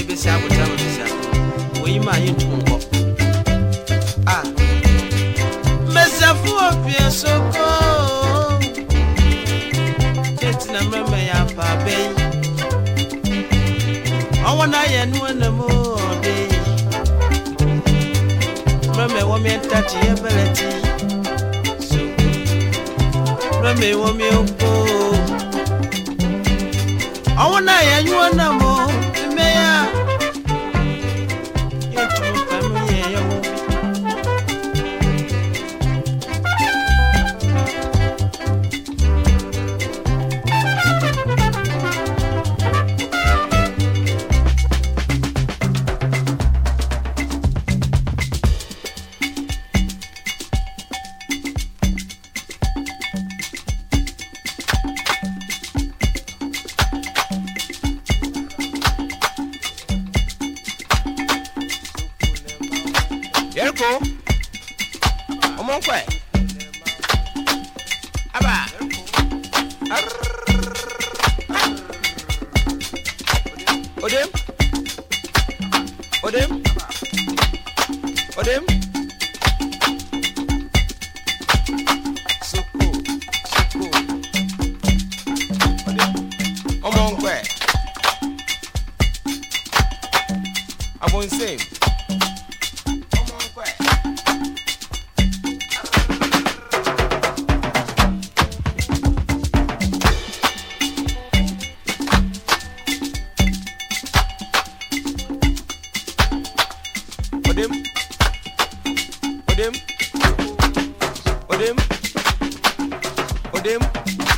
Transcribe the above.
ebesi abotire ababisa oyi ma yi ntum nkɔ a mbesiafo wɔ fie soko kyetina mmerɛmɛ yɛ apa abɛyi ɔwɔ na yɛ nua na mu ɔde mmerɛmɛ wɔ mi ntate yɛ bɛlɛ ti soko mmerɛmɛ wɔ mi nko ɔwɔ na yɛ nua na mu. to ọmọ nkọ ẹ aba odem odem odem. ọmọ nkọ ẹ abọ nsẹm. Odim. Odim. Odim.